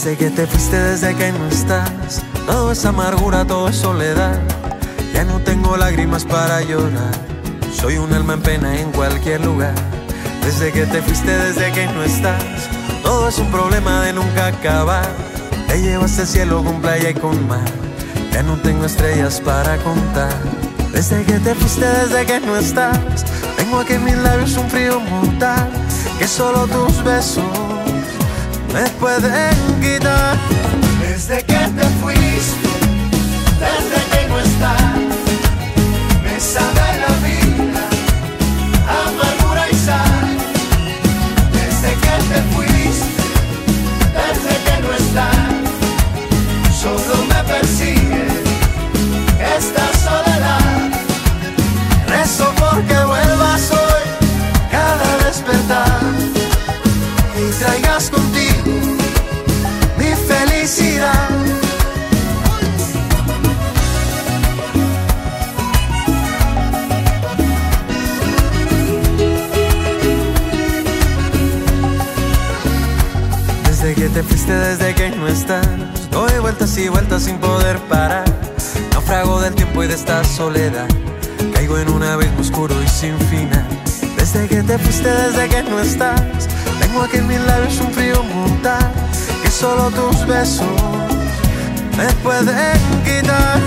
Desde que te fuiste, desde que no estás, todo es amargura, todo es soledad. Ya no tengo lágrimas para llorar. Soy un alma en pena en cualquier lugar. Desde que te fuiste, desde que no estás, todo es un problema de nunca acabar. Te llevaste al cielo con playa y con mar. Ya no tengo estrellas para contar. Desde que te fuiste, desde que no estás, tengo aquí en mis labios un frío mortal. Que solo tus besos me pueden quitar. Desde que te fuiste, que te fuiste, desde que no estás, doy vueltas y vueltas sin poder parar. Naufrago del tiempo y de esta soledad. Caigo en un abismo oscuro y sin final. Desde que te fuiste, desde que no estás, tengo aquí en mis labios un frío mortal. Que solo tus besos me pueden quitar.